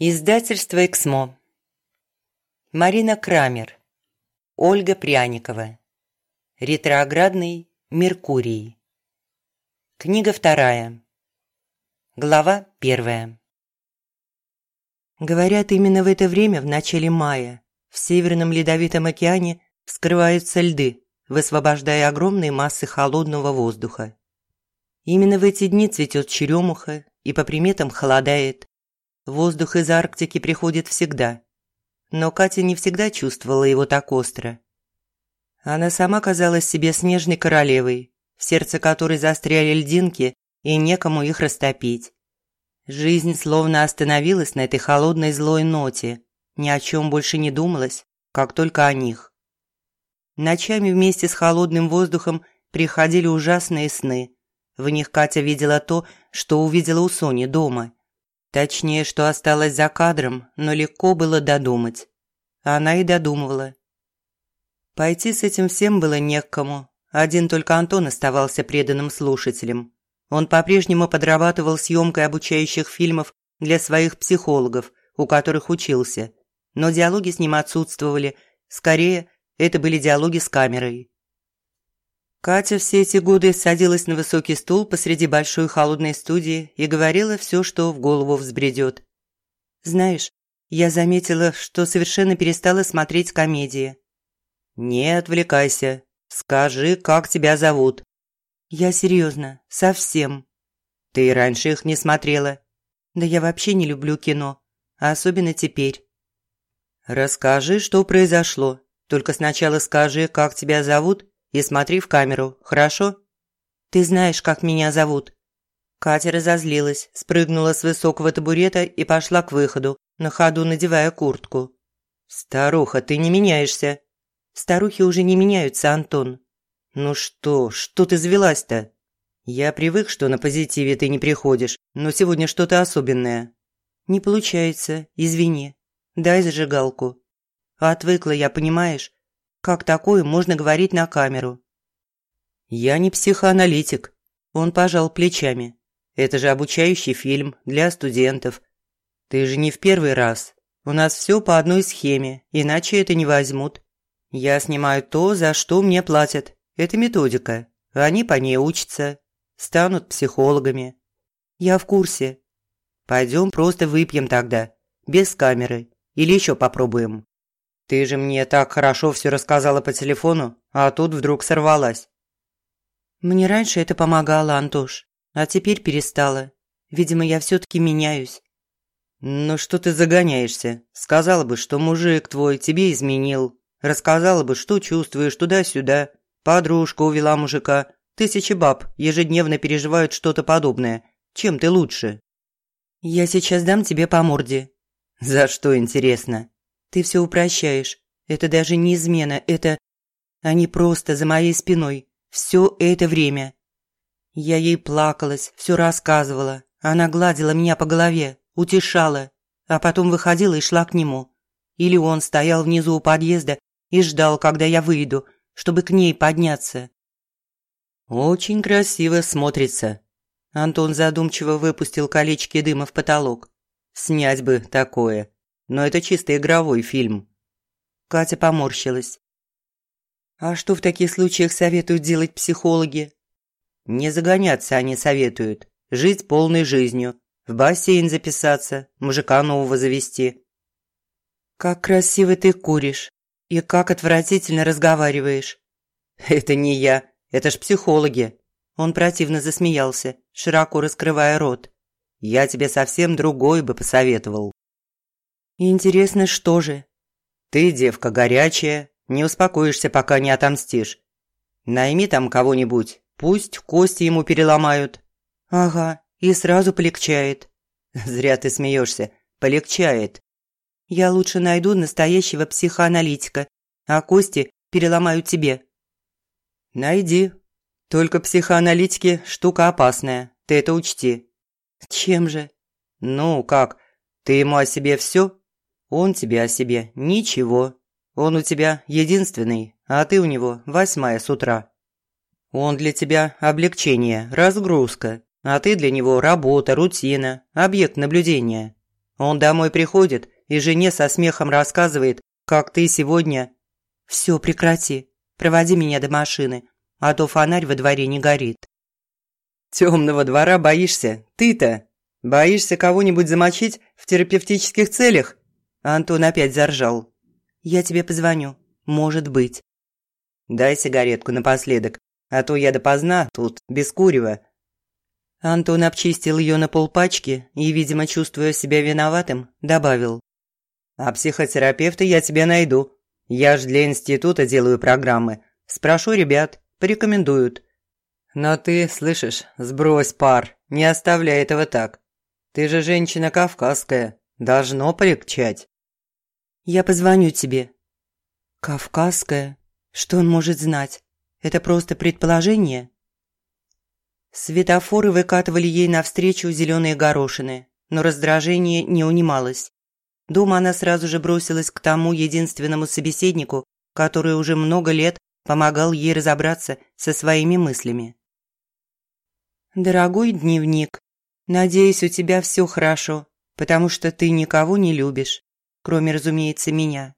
Издательство «Эксмо». Марина Крамер. Ольга Пряникова. Ретроградный Меркурий. Книга вторая. Глава первая. Говорят, именно в это время, в начале мая, в Северном Ледовитом океане вскрываются льды, высвобождая огромные массы холодного воздуха. Именно в эти дни цветет черемуха и по приметам холодает, Воздух из Арктики приходит всегда. Но Катя не всегда чувствовала его так остро. Она сама казалась себе снежной королевой, в сердце которой застряли льдинки и некому их растопить. Жизнь словно остановилась на этой холодной злой ноте, ни о чем больше не думалось, как только о них. Ночами вместе с холодным воздухом приходили ужасные сны. В них Катя видела то, что увидела у Сони дома – Точнее, что осталось за кадром, но легко было додумать. Она и додумывала. Пойти с этим всем было не к кому. Один только Антон оставался преданным слушателем. Он по-прежнему подрабатывал съемкой обучающих фильмов для своих психологов, у которых учился. Но диалоги с ним отсутствовали. Скорее, это были диалоги с камерой. Катя все эти годы садилась на высокий стул посреди большой холодной студии и говорила все, что в голову взбредет. «Знаешь, я заметила, что совершенно перестала смотреть комедии». «Не отвлекайся. Скажи, как тебя зовут». «Я серьезно, совсем». «Ты раньше их не смотрела». «Да я вообще не люблю кино, а особенно теперь». «Расскажи, что произошло. Только сначала скажи, как тебя зовут и смотри в камеру, хорошо? Ты знаешь, как меня зовут». Катя разозлилась, спрыгнула с высокого табурета и пошла к выходу, на ходу надевая куртку. «Старуха, ты не меняешься». «Старухи уже не меняются, Антон». «Ну что, что ты завелась-то?» «Я привык, что на позитиве ты не приходишь, но сегодня что-то особенное». «Не получается, извини. Дай зажигалку». «Отвыкла я, понимаешь? Как такое можно говорить на камеру? Я не психоаналитик. Он пожал плечами. Это же обучающий фильм для студентов. Ты же не в первый раз. У нас все по одной схеме, иначе это не возьмут. Я снимаю то, за что мне платят. Это методика. Они по ней учатся. Станут психологами. Я в курсе. Пойдем просто выпьем тогда. Без камеры. Или еще попробуем. Ты же мне так хорошо все рассказала по телефону, а тут вдруг сорвалась. Мне раньше это помогало, Антош, а теперь перестала. Видимо, я все-таки меняюсь. Ну что ты загоняешься? Сказала бы, что мужик твой тебе изменил. Рассказала бы, что чувствуешь туда-сюда. Подружка увела мужика. Тысячи баб ежедневно переживают что-то подобное. Чем ты лучше? Я сейчас дам тебе по морде. За что, интересно? Ты все упрощаешь. Это даже не измена, это... Они просто за моей спиной. Все это время. Я ей плакалась, все рассказывала. Она гладила меня по голове, утешала, а потом выходила и шла к нему. Или он стоял внизу у подъезда и ждал, когда я выйду, чтобы к ней подняться. «Очень красиво смотрится». Антон задумчиво выпустил колечки дыма в потолок. «Снять бы такое но это чисто игровой фильм». Катя поморщилась. «А что в таких случаях советуют делать психологи?» «Не загоняться они советуют. Жить полной жизнью. В бассейн записаться, мужика нового завести». «Как красиво ты куришь. И как отвратительно разговариваешь». «Это не я. Это ж психологи». Он противно засмеялся, широко раскрывая рот. «Я тебе совсем другой бы посоветовал». Интересно, что же? Ты девка горячая, не успокоишься, пока не отомстишь. Найми там кого-нибудь, пусть кости ему переломают. Ага, и сразу полегчает. Зря ты смеешься, полегчает. Я лучше найду настоящего психоаналитика, а кости переломаю тебе. Найди. Только психоаналитики штука опасная, ты это учти. Чем же? Ну, как, ты ему о себе все он тебе о себе ничего. Он у тебя единственный, а ты у него восьмая с утра. Он для тебя облегчение, разгрузка, а ты для него работа, рутина, объект наблюдения. Он домой приходит и жене со смехом рассказывает, как ты сегодня...» «Все, прекрати. Проводи меня до машины, а то фонарь во дворе не горит». «Темного двора боишься? Ты-то? Боишься кого-нибудь замочить в терапевтических целях?» Антон опять заржал. «Я тебе позвоню. Может быть». «Дай сигаретку напоследок, а то я допоздна тут, без курева». Антон обчистил ее на полпачки и, видимо, чувствуя себя виноватым, добавил. «А психотерапевта я тебе найду. Я ж для института делаю программы. Спрошу ребят, порекомендуют. Но ты, слышишь, сбрось пар, не оставляй этого так. Ты же женщина кавказская, должно полегчать». «Я позвоню тебе». «Кавказская? Что он может знать? Это просто предположение?» Светофоры выкатывали ей навстречу зеленые горошины, но раздражение не унималось. Дома она сразу же бросилась к тому единственному собеседнику, который уже много лет помогал ей разобраться со своими мыслями. «Дорогой дневник, надеюсь, у тебя все хорошо, потому что ты никого не любишь, кроме, разумеется, меня.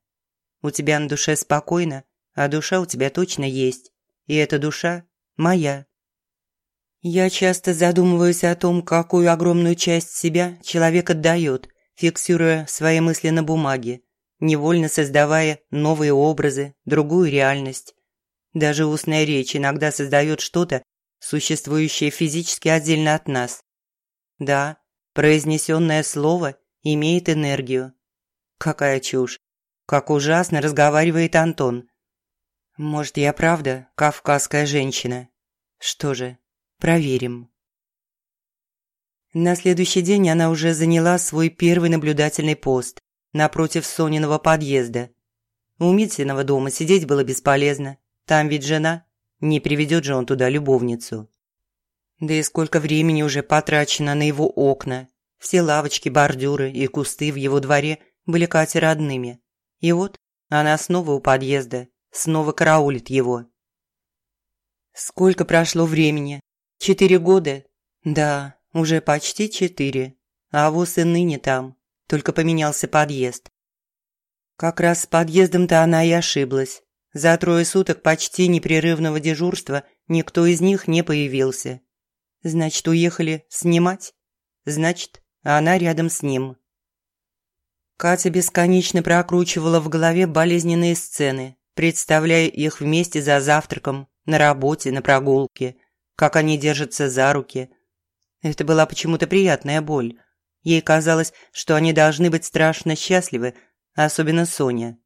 У тебя на душе спокойно, а душа у тебя точно есть, и эта душа моя. Я часто задумываюсь о том, какую огромную часть себя человек отдает, фиксируя свои мысли на бумаге, невольно создавая новые образы, другую реальность. Даже устная речь иногда создает что-то, существующее физически отдельно от нас. Да, произнесенное слово имеет энергию. Какая чушь! Как ужасно разговаривает Антон. Может, я правда кавказская женщина? Что же, Проверим. На следующий день она уже заняла свой первый наблюдательный пост напротив Сониного подъезда. У Митсиного дома сидеть было бесполезно. Там ведь жена. Не приведет же он туда любовницу. Да и сколько времени уже потрачено на его окна. Все лавочки, бордюры и кусты в его дворе были Кате родными. И вот она снова у подъезда, снова караулит его. Сколько прошло времени, Четыре года? Да, уже почти четыре. А воз и ныне там, только поменялся подъезд. Как раз с подъездом-то она и ошиблась. За трое суток почти непрерывного дежурства никто из них не появился. Значит, уехали снимать? Значит, она рядом с ним. Катя бесконечно прокручивала в голове болезненные сцены, представляя их вместе за завтраком, на работе, на прогулке – как они держатся за руки. Это была почему-то приятная боль. Ей казалось, что они должны быть страшно счастливы, особенно Соня.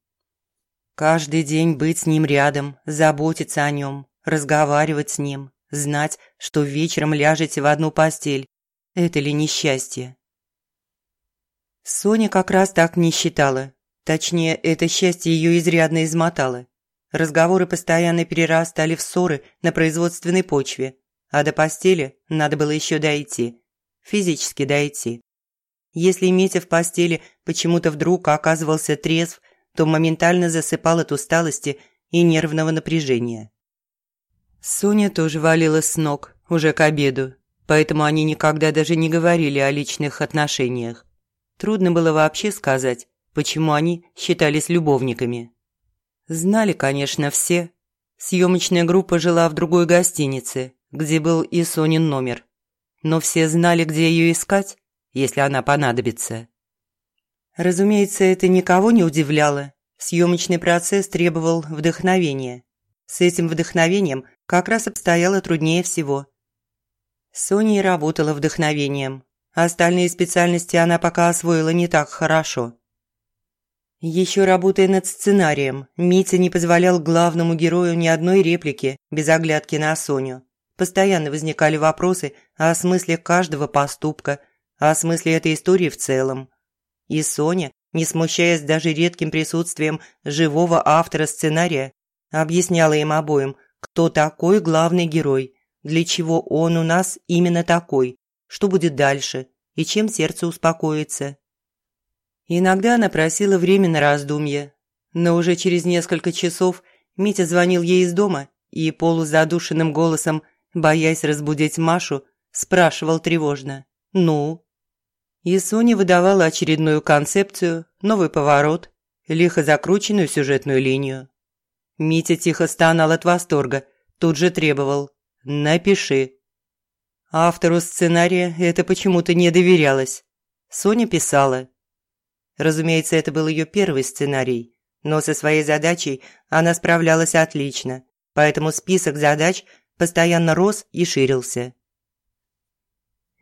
Каждый день быть с ним рядом, заботиться о нем, разговаривать с ним, знать, что вечером ляжете в одну постель. Это ли несчастье? Соня как раз так не считала. Точнее, это счастье ее изрядно измотало. Разговоры постоянно перерастали в ссоры на производственной почве а до постели надо было еще дойти. Физически дойти. Если Митя в постели почему-то вдруг оказывался трезв, то моментально засыпал от усталости и нервного напряжения. Соня тоже валила с ног уже к обеду, поэтому они никогда даже не говорили о личных отношениях. Трудно было вообще сказать, почему они считались любовниками. Знали, конечно, все. Съемочная группа жила в другой гостинице, где был и Сонин номер. Но все знали, где ее искать, если она понадобится. Разумеется, это никого не удивляло. Съемочный процесс требовал вдохновения. С этим вдохновением как раз обстояло труднее всего. Соня работала вдохновением. Остальные специальности она пока освоила не так хорошо. Еще работая над сценарием, Митя не позволял главному герою ни одной реплики без оглядки на Соню. Постоянно возникали вопросы о смысле каждого поступка, о смысле этой истории в целом. И Соня, не смущаясь даже редким присутствием живого автора сценария, объясняла им обоим, кто такой главный герой, для чего он у нас именно такой, что будет дальше и чем сердце успокоится. Иногда она просила время на раздумье, но уже через несколько часов Митя звонил ей из дома и полузадушенным голосом боясь разбудить Машу, спрашивал тревожно «Ну?». И Соня выдавала очередную концепцию, новый поворот, лихо закрученную сюжетную линию. Митя тихо стонал от восторга, тут же требовал «Напиши». Автору сценария это почему-то не доверялось. Соня писала. Разумеется, это был ее первый сценарий, но со своей задачей она справлялась отлично, поэтому список задач постоянно рос и ширился.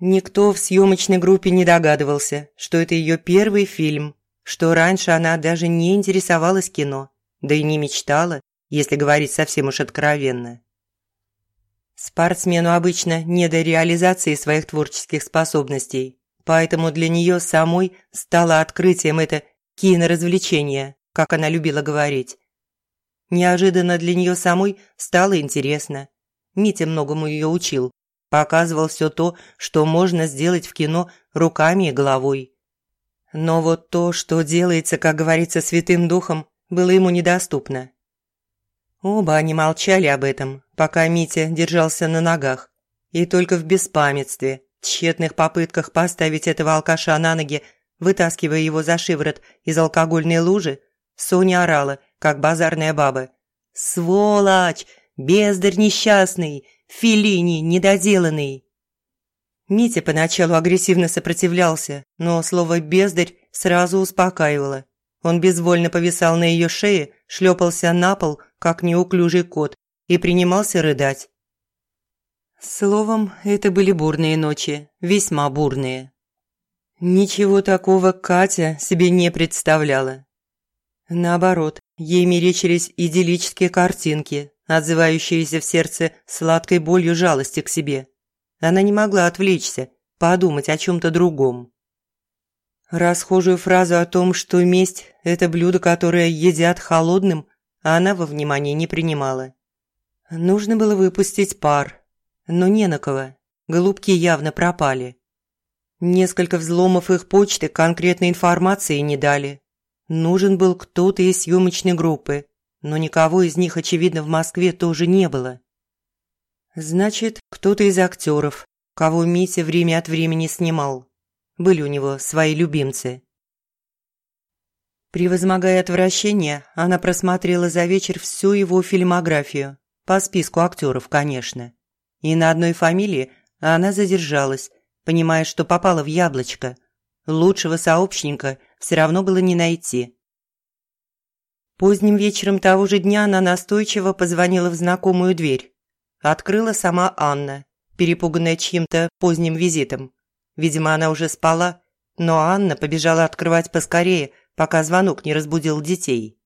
Никто в съемочной группе не догадывался, что это ее первый фильм, что раньше она даже не интересовалась кино, да и не мечтала, если говорить совсем уж откровенно. Спортсмену обычно не до реализации своих творческих способностей, поэтому для нее самой стало открытием это киноразвлечение, как она любила говорить. Неожиданно для нее самой стало интересно. Митя многому ее учил, показывал все то, что можно сделать в кино руками и головой. Но вот то, что делается, как говорится, святым духом, было ему недоступно. Оба они молчали об этом, пока Митя держался на ногах. И только в беспамятстве, тщетных попытках поставить этого алкаша на ноги, вытаскивая его за шиворот из алкогольной лужи, Соня орала, как базарная баба. «Сволочь! Бездарь несчастный! Филини недоделанный!» Митя поначалу агрессивно сопротивлялся, но слово «бездарь» сразу успокаивало. Он безвольно повисал на ее шее, шлепался на пол, как неуклюжий кот, и принимался рыдать. Словом, это были бурные ночи, весьма бурные. Ничего такого Катя себе не представляла. Наоборот, ей мерещились идиллические картинки, отзывающиеся в сердце сладкой болью жалости к себе. Она не могла отвлечься, подумать о чем-то другом. Расхожую фразу о том, что месть – это блюдо, которое едят холодным, она во внимание не принимала. Нужно было выпустить пар, но не на кого. Голубки явно пропали. Несколько взломов их почты конкретной информации не дали. Нужен был кто-то из съемочной группы, но никого из них, очевидно, в Москве тоже не было. Значит, кто-то из актеров, кого Митя время от времени снимал. Были у него свои любимцы. Превозмогая отвращение, она просмотрела за вечер всю его фильмографию. По списку актеров, конечно. И на одной фамилии она задержалась, понимая, что попала в яблочко. Лучшего сообщника все равно было не найти. Поздним вечером того же дня она настойчиво позвонила в знакомую дверь. Открыла сама Анна, перепуганная чьим-то поздним визитом. Видимо, она уже спала, но Анна побежала открывать поскорее, пока звонок не разбудил детей.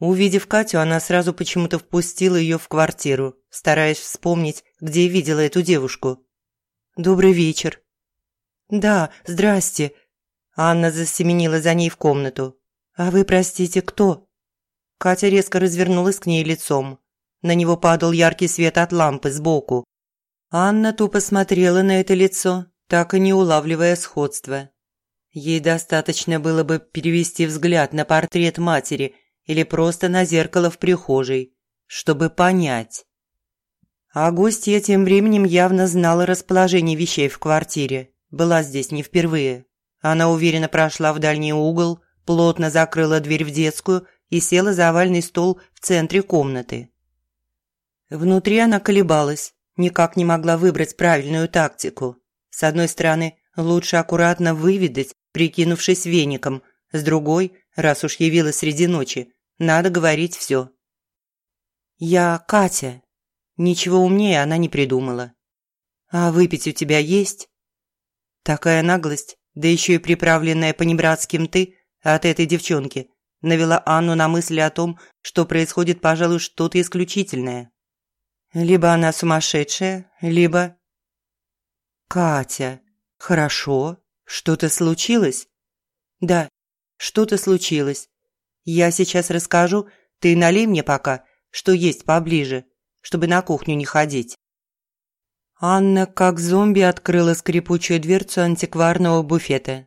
Увидев Катю, она сразу почему-то впустила ее в квартиру, стараясь вспомнить, где видела эту девушку. «Добрый вечер». «Да, здрасте». Анна засеменила за ней в комнату. «А вы, простите, кто?» Катя резко развернулась к ней лицом. На него падал яркий свет от лампы сбоку. Анна тупо смотрела на это лицо, так и не улавливая сходства. Ей достаточно было бы перевести взгляд на портрет матери или просто на зеркало в прихожей, чтобы понять. А гостья тем временем явно знала расположение вещей в квартире, была здесь не впервые. Она уверенно прошла в дальний угол, плотно закрыла дверь в детскую и села за овальный стол в центре комнаты. Внутри она колебалась, никак не могла выбрать правильную тактику. С одной стороны, лучше аккуратно выведать, прикинувшись веником, с другой, раз уж явилась среди ночи, надо говорить все. «Я Катя». Ничего умнее она не придумала. «А выпить у тебя есть?» Такая наглость, да еще и приправленная понебратским «ты» от этой девчонки, навела Анну на мысли о том, что происходит, пожалуй, что-то исключительное. Либо она сумасшедшая, либо... «Катя, хорошо. Что-то случилось?» «Да, что-то случилось. Я сейчас расскажу, ты налей мне пока, что есть поближе, чтобы на кухню не ходить». Анна, как зомби, открыла скрипучую дверцу антикварного буфета.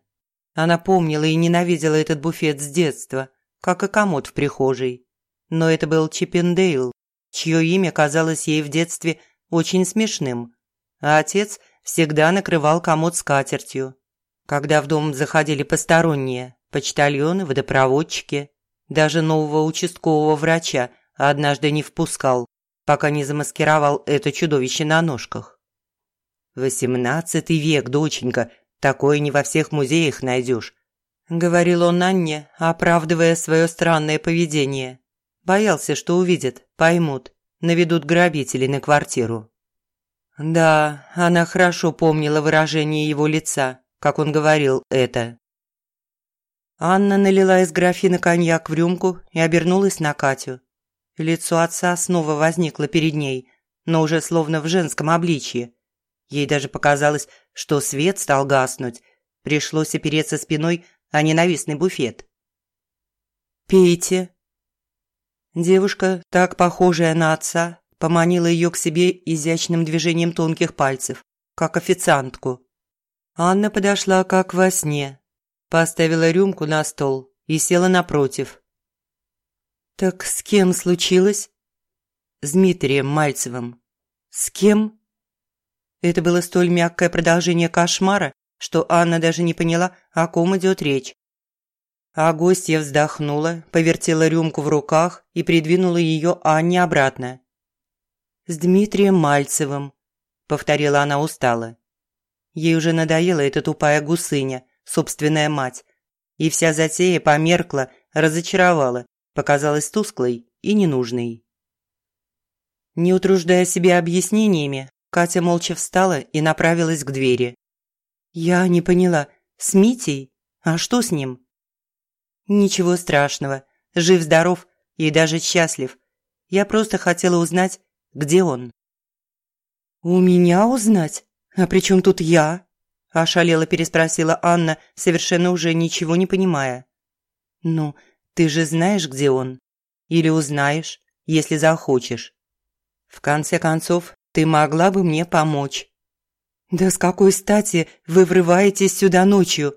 Она помнила и ненавидела этот буфет с детства, как и комод в прихожей. Но это был Чиппендейл, чье имя казалось ей в детстве очень смешным, а отец всегда накрывал комод скатертью. когда в дом заходили посторонние, почтальоны, водопроводчики, даже нового участкового врача однажды не впускал, пока не замаскировал это чудовище на ножках. «Восемнадцатый век, доченька, такое не во всех музеях найдешь», – говорил он Анне, оправдывая свое странное поведение. Боялся, что увидят, поймут, наведут грабителей на квартиру. Да, она хорошо помнила выражение его лица, как он говорил это. Анна налила из графина коньяк в рюмку и обернулась на Катю. Лицо отца снова возникло перед ней, но уже словно в женском обличье. Ей даже показалось, что свет стал гаснуть. Пришлось опереться спиной о ненавистный буфет. «Пейте». Девушка, так похожая на отца, поманила ее к себе изящным движением тонких пальцев, как официантку. Анна подошла как во сне, поставила рюмку на стол и села напротив. «Так с кем случилось?» «С Дмитрием Мальцевым». «С кем?» Это было столь мягкое продолжение кошмара, что Анна даже не поняла, о ком идет речь. А гостья вздохнула, повертела рюмку в руках и придвинула ее Анне обратно с Дмитрием Мальцевым», – повторила она устало. Ей уже надоела эта тупая гусыня, собственная мать. И вся затея померкла, разочаровала, показалась тусклой и ненужной. Не утруждая себя объяснениями, Катя молча встала и направилась к двери. «Я не поняла, с Митей? А что с ним?» «Ничего страшного, жив-здоров и даже счастлив. Я просто хотела узнать, где он?» «У меня узнать? А при чем тут я?» – ошалела переспросила Анна, совершенно уже ничего не понимая. «Ну, ты же знаешь, где он? Или узнаешь, если захочешь. В конце концов, ты могла бы мне помочь». «Да с какой стати вы врываетесь сюда ночью?»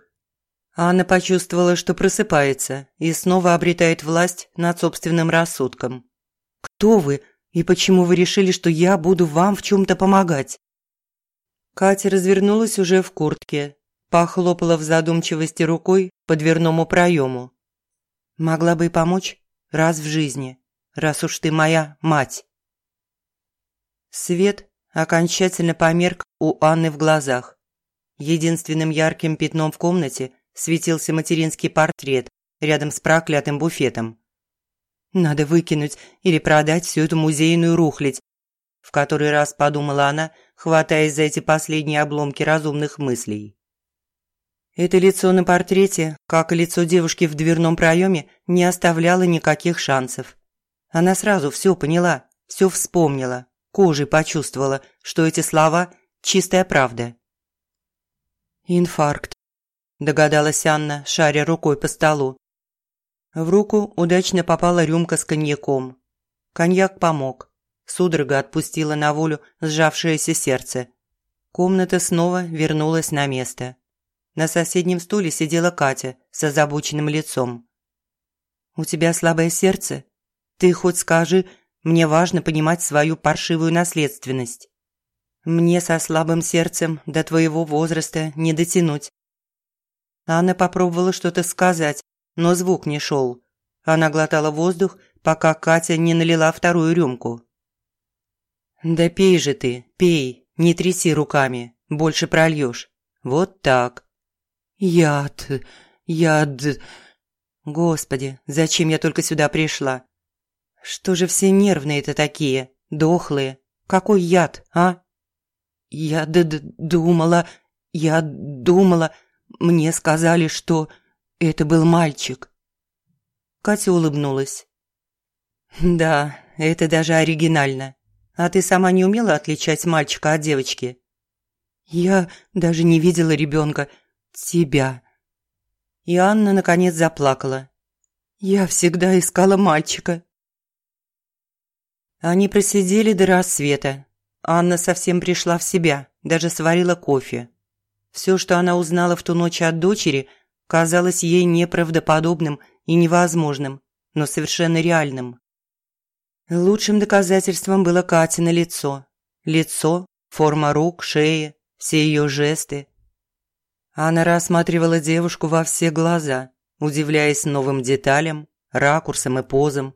Анна почувствовала, что просыпается и снова обретает власть над собственным рассудком. «Кто вы? И почему вы решили, что я буду вам в чем-то помогать?» Катя развернулась уже в куртке, похлопала в задумчивости рукой по дверному проему. «Могла бы и помочь раз в жизни, раз уж ты моя мать». Свет окончательно померк у Анны в глазах. Единственным ярким пятном в комнате светился материнский портрет рядом с проклятым буфетом. Надо выкинуть или продать всю эту музейную рухлядь. В который раз подумала она, хватаясь за эти последние обломки разумных мыслей. Это лицо на портрете, как и лицо девушки в дверном проеме, не оставляло никаких шансов. Она сразу все поняла, все вспомнила, кожей почувствовала, что эти слова – чистая правда. «Инфаркт», – догадалась Анна, шаря рукой по столу. В руку удачно попала рюмка с коньяком. Коньяк помог. Судорога отпустила на волю сжавшееся сердце. Комната снова вернулась на место. На соседнем стуле сидела Катя с озабоченным лицом. «У тебя слабое сердце? Ты хоть скажи, мне важно понимать свою паршивую наследственность. Мне со слабым сердцем до твоего возраста не дотянуть». Анна попробовала что-то сказать, но звук не шел. Она глотала воздух, пока Катя не налила вторую рюмку. «Да пей же ты, пей, не тряси руками, больше прольешь. Вот так». «Яд, яд...» «Господи, зачем я только сюда пришла? Что же все нервные-то такие, дохлые? Какой яд, а?» «Я д -д думала, я думала, мне сказали, что это был мальчик. Катя улыбнулась. Да, это даже оригинально. А ты сама не умела отличать мальчика от девочки? Я даже не видела ребенка. Тебя. И Анна наконец заплакала. Я всегда искала мальчика. Они просидели до рассвета. Анна совсем пришла в себя, даже сварила кофе. Все, что она узнала в ту ночь от дочери – казалось ей неправдоподобным и невозможным, но совершенно реальным. Лучшим доказательством было Катина лицо. Лицо, форма рук, шеи, все ее жесты. Она рассматривала девушку во все глаза, удивляясь новым деталям, ракурсам и позам.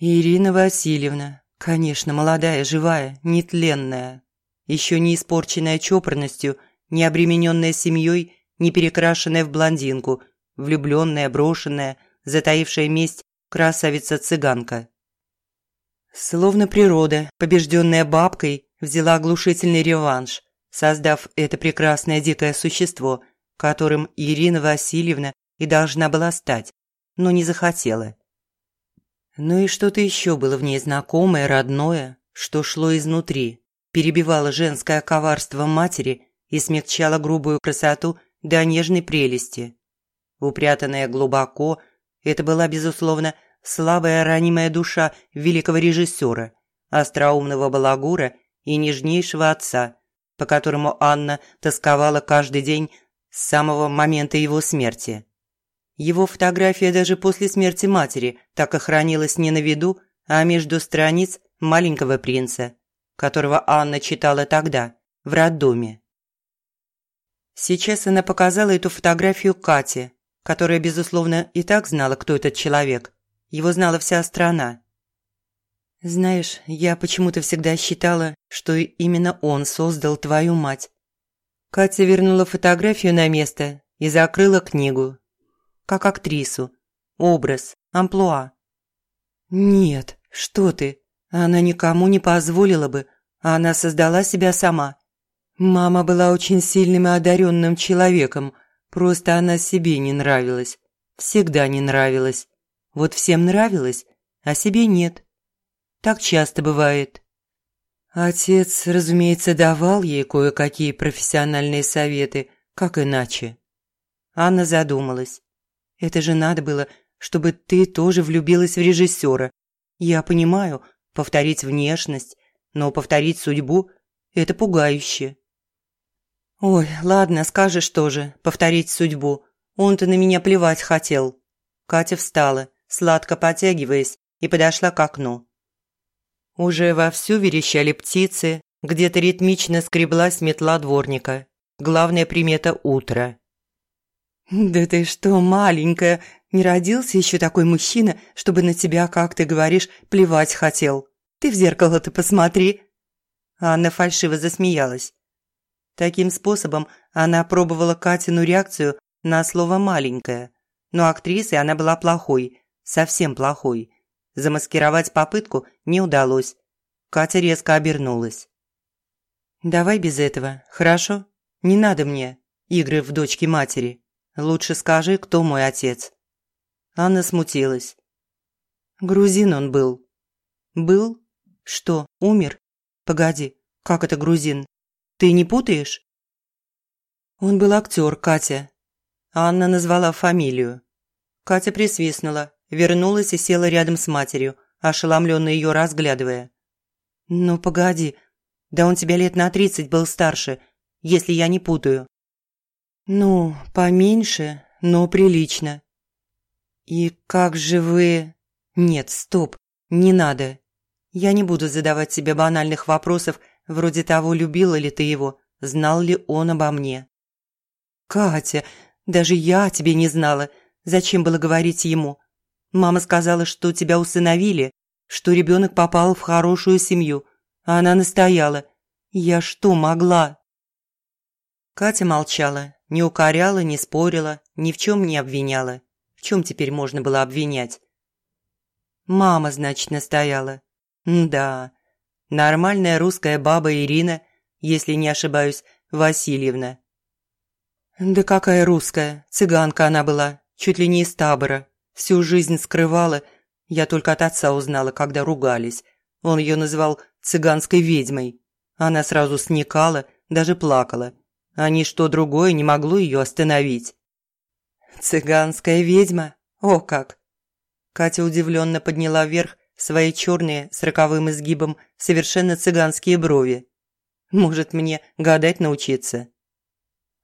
Ирина Васильевна, конечно, молодая, живая, нетленная, еще не испорченная чопорностью, не обремененная семьей, не перекрашенная в блондинку, влюбленная, брошенная, затаившая месть красавица-цыганка. Словно природа, побежденная бабкой, взяла оглушительный реванш, создав это прекрасное дикое существо, которым Ирина Васильевна и должна была стать, но не захотела. Ну и что-то еще было в ней знакомое, родное, что шло изнутри, перебивало женское коварство матери и смягчало грубую красоту до нежной прелести. Упрятанная глубоко, это была, безусловно, слабая ранимая душа великого режиссера, остроумного балагура и нежнейшего отца, по которому Анна тосковала каждый день с самого момента его смерти. Его фотография даже после смерти матери так и хранилась не на виду, а между страниц маленького принца, которого Анна читала тогда, в роддоме. Сейчас она показала эту фотографию Кате, которая, безусловно, и так знала, кто этот человек. Его знала вся страна. «Знаешь, я почему-то всегда считала, что именно он создал твою мать». Катя вернула фотографию на место и закрыла книгу, как актрису. Образ, амплуа. Нет, что ты, она никому не позволила бы, она создала себя сама. Мама была очень сильным и одаренным человеком, просто она себе не нравилась. Всегда не нравилась. Вот всем нравилось, а себе нет. Так часто бывает. Отец, разумеется, давал ей кое-какие профессиональные советы, как иначе. Анна задумалась. Это же надо было, чтобы ты тоже влюбилась в режиссера. Я понимаю, повторить внешность, но повторить судьбу – это пугающе. Ой, ладно, скажешь тоже, повторить судьбу. Он-то на меня плевать хотел. Катя встала, сладко потягиваясь, и подошла к окну. Уже вовсю верещали птицы, где-то ритмично скреблась метла дворника. Главная примета – утра. «Да ты что, маленькая, не родился еще такой мужчина, чтобы на тебя, как ты говоришь, плевать хотел. Ты в зеркало-то посмотри». Анна фальшиво засмеялась. Таким способом она пробовала Катину реакцию на слово «маленькая». Но актрисой она была плохой, совсем плохой. Замаскировать попытку не удалось. Катя резко обернулась. «Давай без этого, хорошо? Не надо мне игры в дочке матери». Лучше скажи, кто мой отец». Анна смутилась. «Грузин он был». «Был? Что, умер? Погоди, как это грузин? Ты не путаешь?» «Он был актер, Катя». Анна назвала фамилию. Катя присвистнула, вернулась и села рядом с матерью, ошеломленно ее разглядывая. «Ну, погоди, да он тебя лет на тридцать был старше, если я не путаю». «Ну, поменьше, но прилично». «И как же вы...» «Нет, стоп, не надо. Я не буду задавать себе банальных вопросов, вроде того, любила ли ты его, знал ли он обо мне». «Катя, даже я тебе не знала. Зачем было говорить ему? Мама сказала, что тебя усыновили, что ребенок попал в хорошую семью, а она настояла. Я что могла?» Катя молчала, не укоряла, не спорила, ни в чем не обвиняла. В чем теперь можно было обвинять? Мама, значит, настояла. да, нормальная русская баба Ирина, если не ошибаюсь, Васильевна. Да какая русская, цыганка она была, чуть ли не из табора. Всю жизнь скрывала, я только от отца узнала, когда ругались. Он ее называл цыганской ведьмой. Она сразу сникала, даже плакала – а ничто другое не могло ее остановить. «Цыганская ведьма? О как!» Катя удивленно подняла вверх свои черные с роковым изгибом совершенно цыганские брови. «Может, мне гадать научиться?»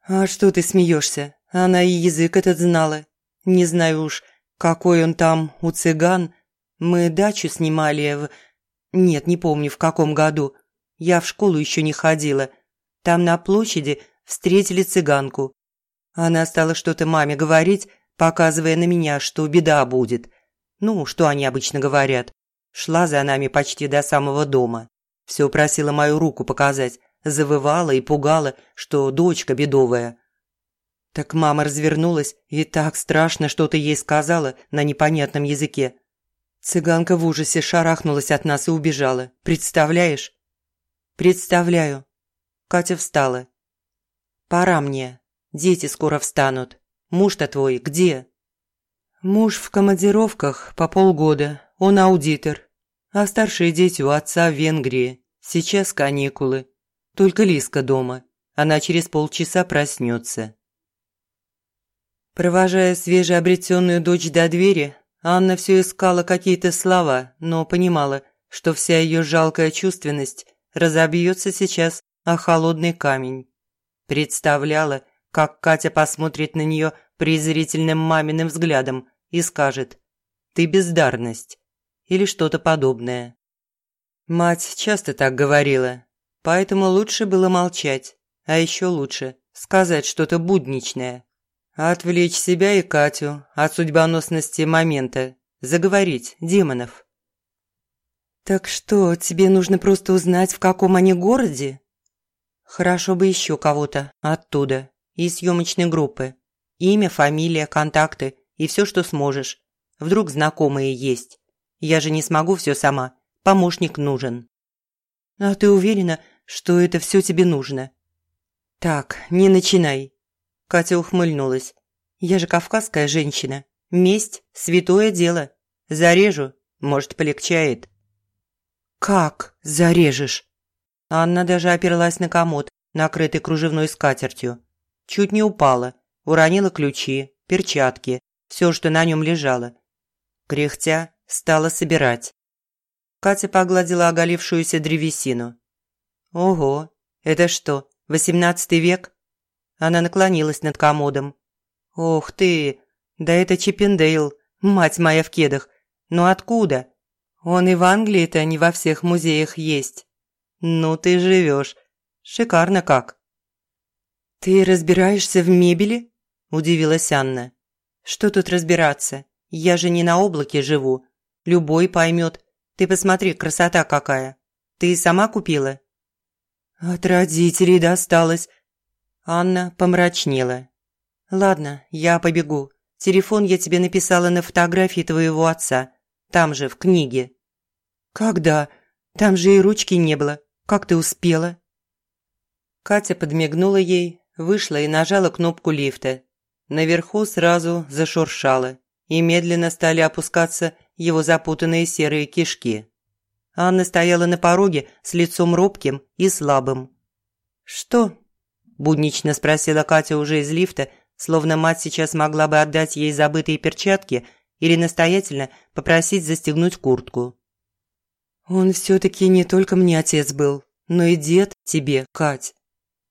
«А что ты смеешься? Она и язык этот знала. Не знаю уж, какой он там у цыган. Мы дачу снимали в... Нет, не помню, в каком году. Я в школу еще не ходила. Там на площади встретили цыганку. Она стала что-то маме говорить, показывая на меня, что беда будет. Ну, что они обычно говорят. Шла за нами почти до самого дома. Все просила мою руку показать, завывала и пугала, что дочка бедовая. Так мама развернулась и так страшно что-то ей сказала на непонятном языке. Цыганка в ужасе шарахнулась от нас и убежала. Представляешь? Представляю. Катя встала. Пора мне. Дети скоро встанут. Муж-то твой где? Муж в командировках по полгода. Он аудитор. А старшие дети у отца в Венгрии. Сейчас каникулы. Только Лиска дома. Она через полчаса проснется. Провожая свежеобретенную дочь до двери, Анна все искала какие-то слова, но понимала, что вся ее жалкая чувственность разобьется сейчас о холодный камень. Представляла, как Катя посмотрит на нее презрительным маминым взглядом и скажет «ты бездарность» или что-то подобное. Мать часто так говорила, поэтому лучше было молчать, а еще лучше сказать что-то будничное, Отвлечь себя и Катю от судьбоносности момента. Заговорить демонов. «Так что, тебе нужно просто узнать, в каком они городе?» «Хорошо бы еще кого-то оттуда, из съемочной группы. Имя, фамилия, контакты и все, что сможешь. Вдруг знакомые есть. Я же не смогу все сама, помощник нужен». «А ты уверена, что это все тебе нужно?» «Так, не начинай. Катя ухмыльнулась. «Я же кавказская женщина. Месть – святое дело. Зарежу, может, полегчает». «Как зарежешь?» Анна даже оперлась на комод, накрытый кружевной скатертью. Чуть не упала, уронила ключи, перчатки, все, что на нем лежало. Кряхтя стала собирать. Катя погладила оголившуюся древесину. «Ого, это что, восемнадцатый век? Она наклонилась над комодом. «Ох ты! Да это Чиппендейл, мать моя в кедах! Но откуда? Он и в Англии-то не во всех музеях есть. Ну ты живешь. Шикарно как!» «Ты разбираешься в мебели?» – удивилась Анна. «Что тут разбираться? Я же не на облаке живу. Любой поймет. Ты посмотри, красота какая. Ты сама купила?» «От родителей досталось. Анна помрачнела. «Ладно, я побегу. Телефон я тебе написала на фотографии твоего отца. Там же, в книге». «Когда? Там же и ручки не было. Как ты успела?» Катя подмигнула ей, вышла и нажала кнопку лифта. Наверху сразу зашуршало, и медленно стали опускаться его запутанные серые кишки. Анна стояла на пороге с лицом робким и слабым. «Что?» Буднично спросила Катя уже из лифта, словно мать сейчас могла бы отдать ей забытые перчатки или настоятельно попросить застегнуть куртку. «Он все-таки не только мне отец был, но и дед тебе, Кать».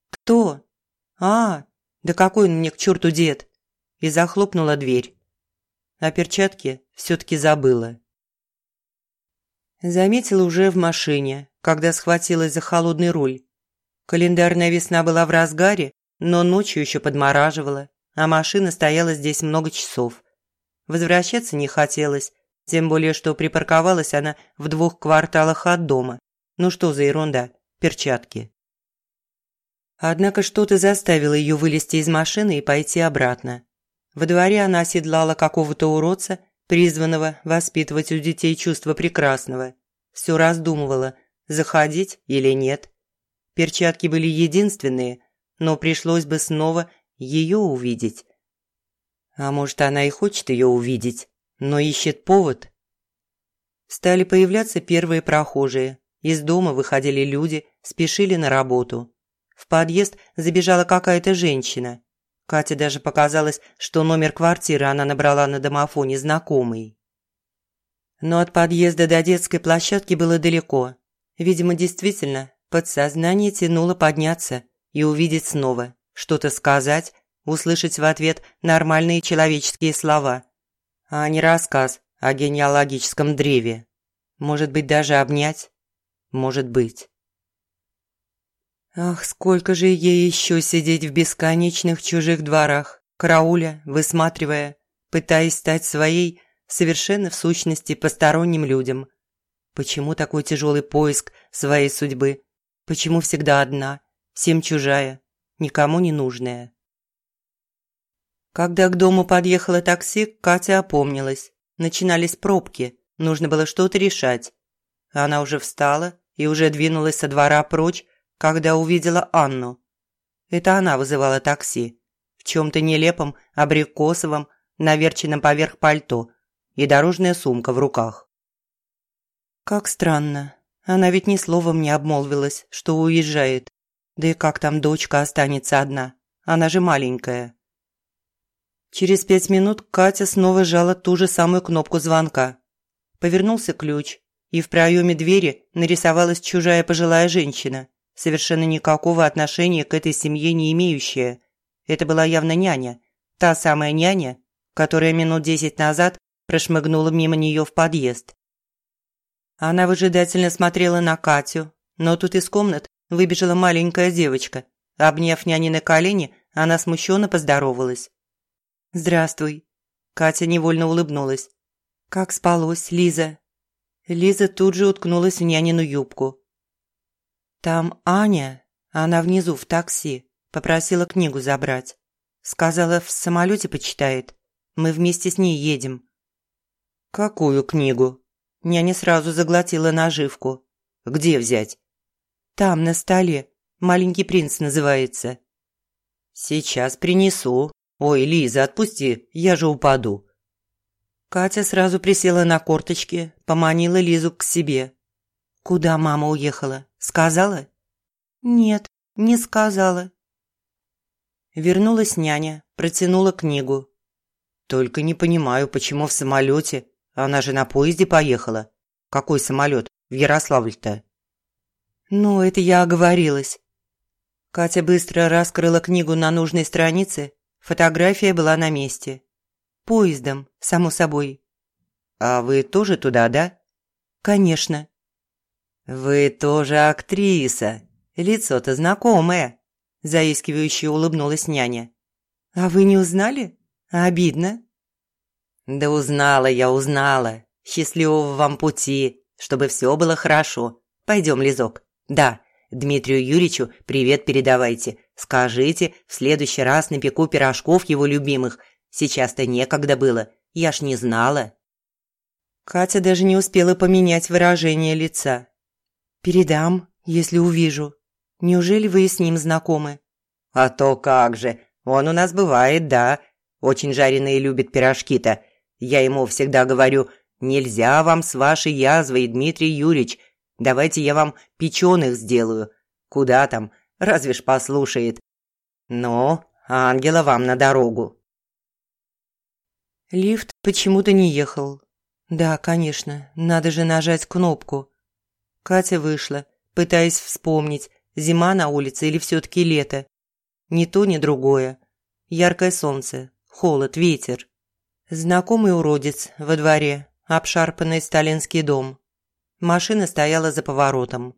«Кто?» «А, да какой он мне к черту дед?» И захлопнула дверь. А перчатки все-таки забыла. Заметила уже в машине, когда схватилась за холодный руль. Календарная весна была в разгаре, но ночью еще подмораживала, а машина стояла здесь много часов. Возвращаться не хотелось, тем более, что припарковалась она в двух кварталах от дома. Ну что за ерунда, перчатки. Однако что-то заставило ее вылезти из машины и пойти обратно. Во дворе она оседлала какого-то уродца, призванного воспитывать у детей чувство прекрасного. Все раздумывала, заходить или нет. Перчатки были единственные, но пришлось бы снова ее увидеть. А может, она и хочет ее увидеть, но ищет повод. Стали появляться первые прохожие. Из дома выходили люди, спешили на работу. В подъезд забежала какая-то женщина. Кате даже показалось, что номер квартиры она набрала на домофоне знакомый. Но от подъезда до детской площадки было далеко. Видимо, действительно, Подсознание тянуло подняться и увидеть снова, что-то сказать, услышать в ответ нормальные человеческие слова, а не рассказ о генеалогическом древе. Может быть, даже обнять? Может быть. Ах, сколько же ей еще сидеть в бесконечных чужих дворах, карауля, высматривая, пытаясь стать своей, совершенно в сущности посторонним людям. Почему такой тяжелый поиск своей судьбы? Почему всегда одна, всем чужая, никому не нужная? Когда к дому подъехало такси, Катя опомнилась. Начинались пробки, нужно было что-то решать. Она уже встала и уже двинулась со двора прочь, когда увидела Анну. Это она вызывала такси. В чем-то нелепом, абрикосовом, наверченном поверх пальто и дорожная сумка в руках. Как странно. Она ведь ни словом не обмолвилась, что уезжает. Да и как там дочка останется одна? Она же маленькая. Через пять минут Катя снова жала ту же самую кнопку звонка. Повернулся ключ, и в проеме двери нарисовалась чужая пожилая женщина совершенно никакого отношения к этой семье не имеющая. Это была явно няня. Та самая няня, которая минут десять назад прошмыгнула мимо нее в подъезд. Она выжидательно смотрела на Катю, но тут из комнат выбежала маленькая девочка. Обняв няни на колени, она смущенно поздоровалась. «Здравствуй». Катя невольно улыбнулась. «Как спалось, Лиза?» Лиза тут же уткнулась в нянину юбку. «Там Аня, она внизу в такси, попросила книгу забрать. Сказала, в самолете почитает. Мы вместе с ней едем». «Какую книгу?» Няня сразу заглотила наживку. «Где взять?» «Там, на столе. Маленький принц называется». «Сейчас принесу. Ой, Лиза, отпусти, я же упаду». Катя сразу присела на корточки, поманила Лизу к себе. «Куда мама уехала? Сказала?» «Нет, не сказала». Вернулась няня, протянула книгу. «Только не понимаю, почему в самолете? Она же на поезде поехала. Какой самолет? В Ярославль-то?» «Ну, это я оговорилась». Катя быстро раскрыла книгу на нужной странице. Фотография была на месте. Поездом, само собой. «А вы тоже туда, да?» «Конечно. «Вы тоже актриса. Лицо-то знакомое», – заискивающе улыбнулась няня. «А вы не узнали? Обидно». «Да узнала я, узнала. Счастливого вам пути, чтобы все было хорошо. Пойдем, Лизок. Да, Дмитрию Юрьевичу привет передавайте. Скажите, в следующий раз напеку пирожков его любимых. Сейчас-то некогда было, я ж не знала». Катя даже не успела поменять выражение лица. «Передам, если увижу. Неужели вы с ним знакомы?» «А то как же. Он у нас бывает, да. Очень жареные любит пирожки-то. Я ему всегда говорю, нельзя вам с вашей язвой, Дмитрий Юрьевич. Давайте я вам печеных сделаю. Куда там? Разве ж послушает. Ну, ангела вам на дорогу». Лифт почему-то не ехал. Да, конечно, надо же нажать кнопку. Катя вышла, пытаясь вспомнить, зима на улице или все-таки лето. Ни то, ни другое. Яркое солнце, холод, ветер. Знакомый уродец во дворе, обшарпанный сталинский дом. Машина стояла за поворотом.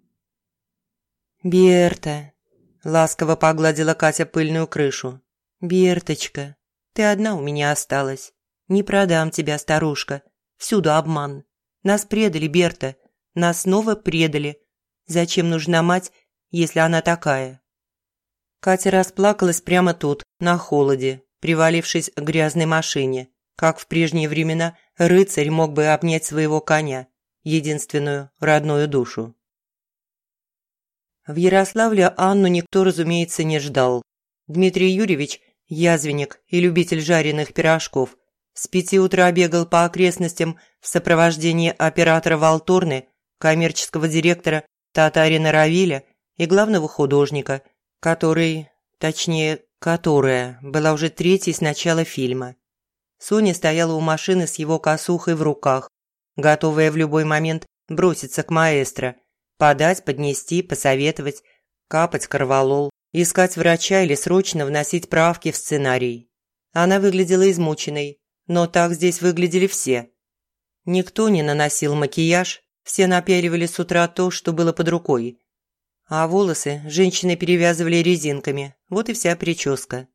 «Берта», – ласково погладила Катя пыльную крышу. «Берточка, ты одна у меня осталась. Не продам тебя, старушка. Всюду обман. Нас предали, Берта. Нас снова предали. Зачем нужна мать, если она такая? Катя расплакалась прямо тут, на холоде, привалившись к грязной машине. Как в прежние времена рыцарь мог бы обнять своего коня, единственную родную душу. В Ярославле Анну никто, разумеется, не ждал. Дмитрий Юрьевич – язвенник и любитель жареных пирожков. С пяти утра бегал по окрестностям в сопровождении оператора Валторны коммерческого директора Татарина Равиля и главного художника, который, точнее, которая была уже третьей с начала фильма. Соня стояла у машины с его косухой в руках, готовая в любой момент броситься к маэстро, подать, поднести, посоветовать, капать корвалол, искать врача или срочно вносить правки в сценарий. Она выглядела измученной, но так здесь выглядели все. Никто не наносил макияж, все наперивали с утра то, что было под рукой. А волосы женщины перевязывали резинками, вот и вся прическа.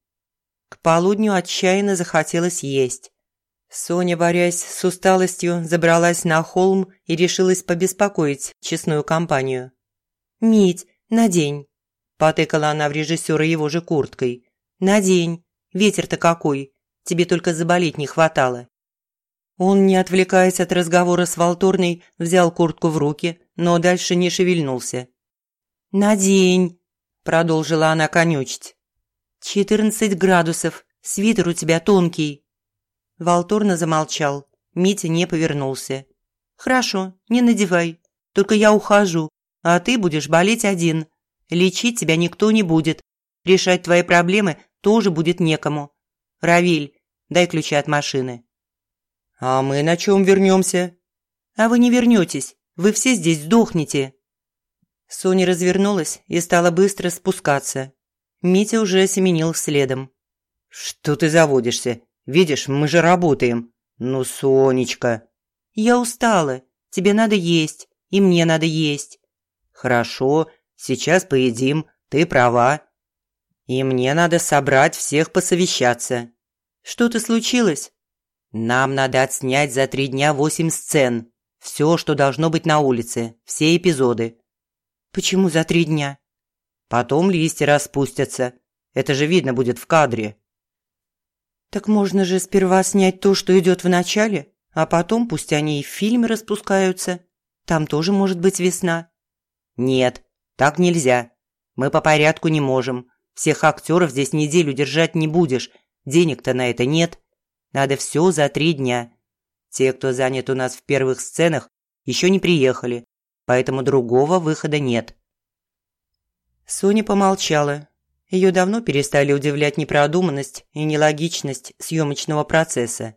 К полудню отчаянно захотелось есть. Соня, борясь с усталостью, забралась на холм и решилась побеспокоить честную компанию. «Мить, надень!» – потыкала она в режиссера его же курткой. «Надень! Ветер-то какой! Тебе только заболеть не хватало!» Он, не отвлекаясь от разговора с Волторной, взял куртку в руки, но дальше не шевельнулся. «Надень!» – продолжила она конючить. «Четырнадцать градусов, свитер у тебя тонкий!» Волторно замолчал. Митя не повернулся. «Хорошо, не надевай. Только я ухожу, а ты будешь болеть один. Лечить тебя никто не будет. Решать твои проблемы тоже будет некому. Равиль, дай ключи от машины». «А мы на чем вернемся?» «А вы не вернетесь. Вы все здесь сдохнете». Соня развернулась и стала быстро спускаться. Митя уже семенил следом. «Что ты заводишься? Видишь, мы же работаем. Ну, Сонечка». «Я устала. Тебе надо есть. И мне надо есть». «Хорошо. Сейчас поедим. Ты права. И мне надо собрать всех посовещаться». «Что-то случилось?» «Нам надо отснять за три дня восемь сцен. Все, что должно быть на улице. Все эпизоды». «Почему за три дня?» «Потом листья распустятся. Это же видно будет в кадре». Так можно же сперва снять то, что идет в начале, а потом пусть они и в фильме распускаются. Там тоже может быть весна. Нет, так нельзя. Мы по порядку не можем. Всех актеров здесь неделю держать не будешь. Денег-то на это нет. Надо все за три дня. Те, кто занят у нас в первых сценах, еще не приехали, поэтому другого выхода нет. Соня помолчала, ее давно перестали удивлять непродуманность и нелогичность съемочного процесса.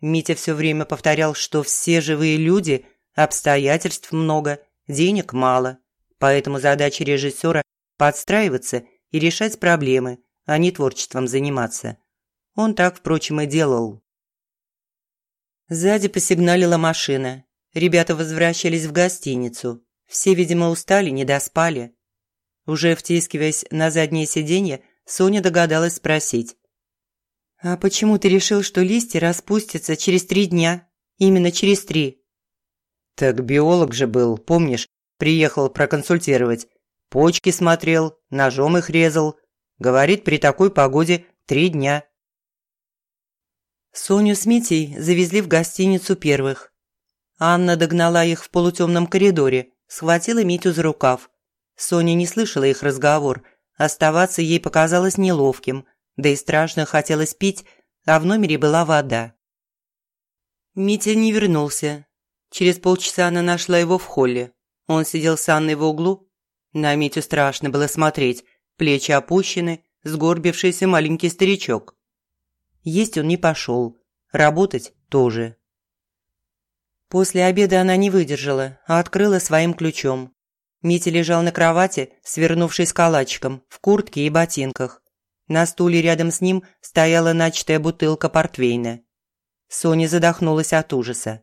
Митя все время повторял, что все живые люди, обстоятельств много, денег мало, поэтому задача режиссера – подстраиваться и решать проблемы, а не творчеством заниматься. Он так, впрочем, и делал. Сзади посигналила машина. Ребята возвращались в гостиницу. Все, видимо, устали, не доспали. Уже втискиваясь на заднее сиденье, Соня догадалась спросить. «А почему ты решил, что листья распустятся через три дня? Именно через три?» «Так биолог же был, помнишь? Приехал проконсультировать. Почки смотрел, ножом их резал. Говорит, при такой погоде три дня». Соню с Митей завезли в гостиницу первых. Анна догнала их в полутемном коридоре, схватила Митю за рукав. Соня не слышала их разговор. Оставаться ей показалось неловким, да и страшно хотелось пить, а в номере была вода. Митя не вернулся. Через полчаса она нашла его в холле. Он сидел с Анной в углу. На Митю страшно было смотреть. Плечи опущены, сгорбившийся маленький старичок. Есть он не пошел. Работать тоже. После обеда она не выдержала, а открыла своим ключом. Митя лежал на кровати, свернувшись калачиком, в куртке и ботинках. На стуле рядом с ним стояла начатая бутылка портвейна. Соня задохнулась от ужаса.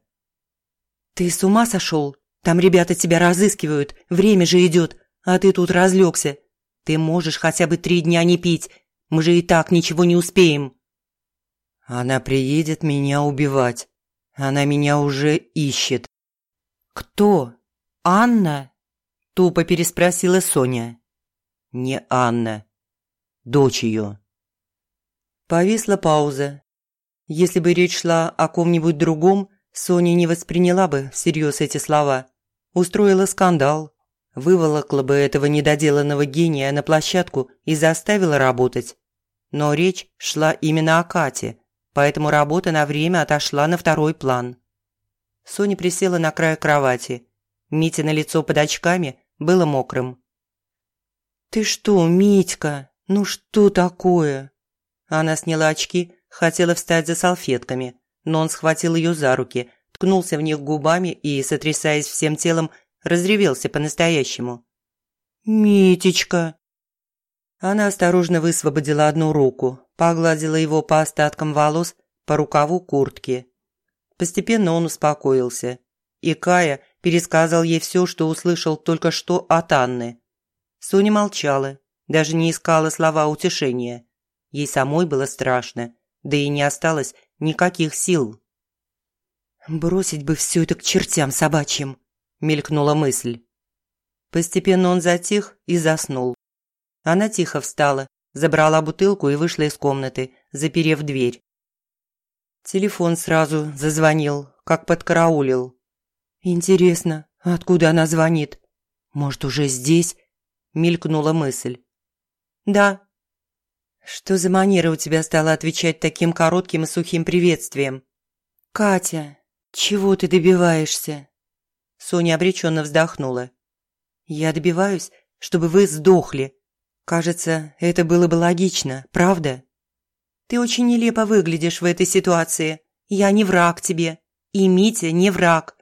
«Ты с ума сошел? Там ребята тебя разыскивают, время же идет, а ты тут разлегся. Ты можешь хотя бы три дня не пить, мы же и так ничего не успеем». «Она приедет меня убивать. Она меня уже ищет». «Кто? Анна?» Тупо переспросила Соня. «Не Анна. Дочь ее». Повисла пауза. Если бы речь шла о ком-нибудь другом, Соня не восприняла бы всерьез эти слова. Устроила скандал, выволокла бы этого недоделанного гения на площадку и заставила работать. Но речь шла именно о Кате, поэтому работа на время отошла на второй план. Соня присела на край кровати. Митя на лицо под очками было мокрым. «Ты что, Митька? Ну что такое?» Она сняла очки, хотела встать за салфетками, но он схватил ее за руки, ткнулся в них губами и, сотрясаясь всем телом, разревелся по-настоящему. «Митечка!» Она осторожно высвободила одну руку, погладила его по остаткам волос, по рукаву куртки. Постепенно он успокоился. И Кая пересказал ей все, что услышал только что от Анны. Соня молчала, даже не искала слова утешения. Ей самой было страшно, да и не осталось никаких сил. «Бросить бы все это к чертям собачьим», – мелькнула мысль. Постепенно он затих и заснул. Она тихо встала, забрала бутылку и вышла из комнаты, заперев дверь. Телефон сразу зазвонил, как подкараулил. «Интересно, откуда она звонит? Может, уже здесь?» – мелькнула мысль. «Да». «Что за манера у тебя стала отвечать таким коротким и сухим приветствием?» «Катя, чего ты добиваешься?» Соня обреченно вздохнула. «Я добиваюсь, чтобы вы сдохли. Кажется, это было бы логично, правда?» «Ты очень нелепо выглядишь в этой ситуации. Я не враг тебе. И Митя не враг.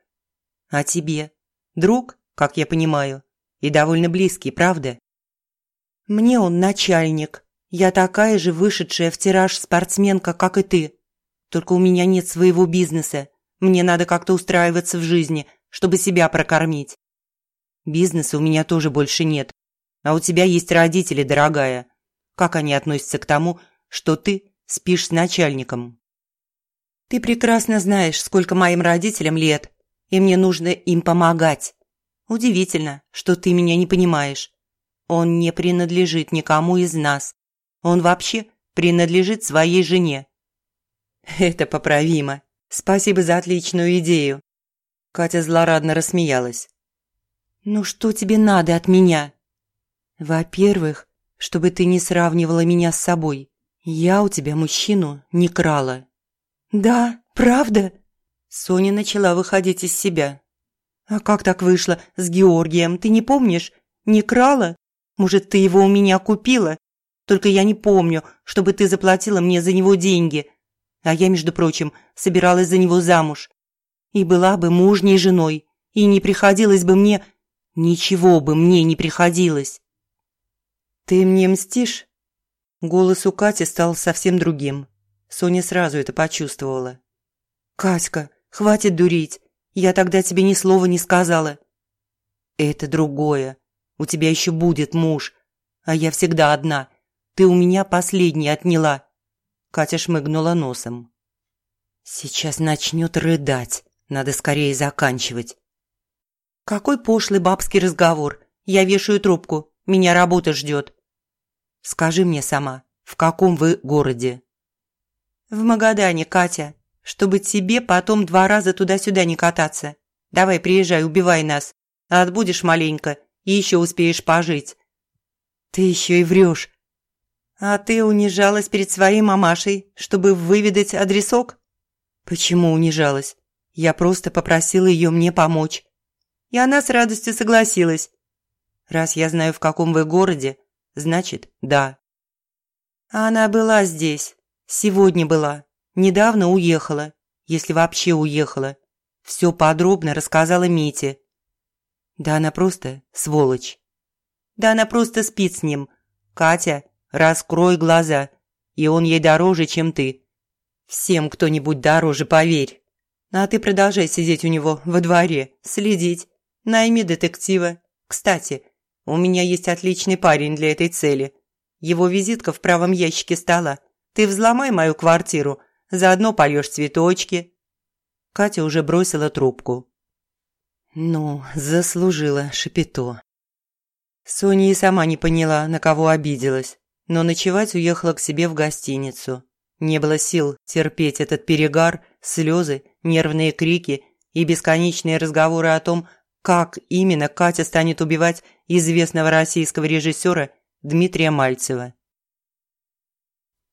А тебе? Друг, как я понимаю, и довольно близкий, правда?» «Мне он начальник. Я такая же вышедшая в тираж спортсменка, как и ты. Только у меня нет своего бизнеса. Мне надо как-то устраиваться в жизни, чтобы себя прокормить. Бизнеса у меня тоже больше нет. А у тебя есть родители, дорогая. Как они относятся к тому, что ты спишь с начальником? Ты прекрасно знаешь, сколько моим родителям лет, и мне нужно им помогать. Удивительно, что ты меня не понимаешь. Он не принадлежит никому из нас. Он вообще принадлежит своей жене. Это поправимо. Спасибо за отличную идею. Катя злорадно рассмеялась. «Ну что тебе надо от меня?» «Во-первых, чтобы ты не сравнивала меня с собой. Я у тебя мужчину не крала». «Да, правда?» Соня начала выходить из себя. «А как так вышло с Георгием, ты не помнишь? Не крала? Может, ты его у меня купила? Только я не помню, чтобы ты заплатила мне за него деньги. А я, между прочим, собиралась за него замуж. И была бы мужней женой, и не приходилось бы мне... Ничего бы мне не приходилось. «Ты мне мстишь?» Голос у Кати стал совсем другим. Соня сразу это почувствовала. «Катька, хватит дурить. Я тогда тебе ни слова не сказала». «Это другое. У тебя еще будет муж. А я всегда одна. Ты у меня последний отняла. Катя шмыгнула носом. «Сейчас начнет рыдать. Надо скорее заканчивать». «Какой пошлый бабский разговор. Я вешаю трубку. Меня работа ждет». «Скажи мне сама, в каком вы городе?» «В Магадане, Катя. Чтобы тебе потом два раза туда-сюда не кататься. Давай, приезжай, убивай нас. Отбудешь маленько и еще успеешь пожить». «Ты еще и врешь. «А ты унижалась перед своей мамашей, чтобы выведать адресок?» «Почему унижалась? Я просто попросила ее мне помочь». И она с радостью согласилась. «Раз я знаю, в каком вы городе, значит, да». «Она была здесь. Сегодня была. Недавно уехала, если вообще уехала. Все подробно рассказала Мите». «Да она просто сволочь». «Да она просто спит с ним. Катя Раскрой глаза, и он ей дороже, чем ты. Всем кто-нибудь дороже, поверь. А ты продолжай сидеть у него во дворе, следить. Найми детектива. Кстати, у меня есть отличный парень для этой цели. Его визитка в правом ящике стола. Ты взломай мою квартиру, заодно польешь цветочки». Катя уже бросила трубку. «Ну, заслужила шапито». Соня и сама не поняла, на кого обиделась но ночевать уехала к себе в гостиницу. Не было сил терпеть этот перегар, слезы, нервные крики и бесконечные разговоры о том, как именно Катя станет убивать известного российского режиссера Дмитрия Мальцева.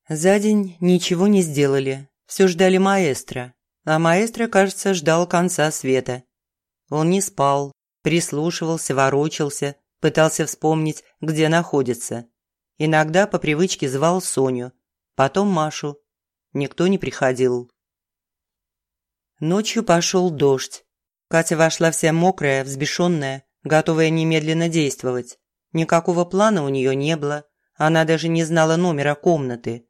За день ничего не сделали, все ждали маэстро, а маэстро, кажется, ждал конца света. Он не спал, прислушивался, ворочался, пытался вспомнить, где находится – Иногда по привычке звал Соню, потом Машу. Никто не приходил. Ночью пошел дождь. Катя вошла вся мокрая, взбешенная, готовая немедленно действовать. Никакого плана у нее не было, она даже не знала номера комнаты.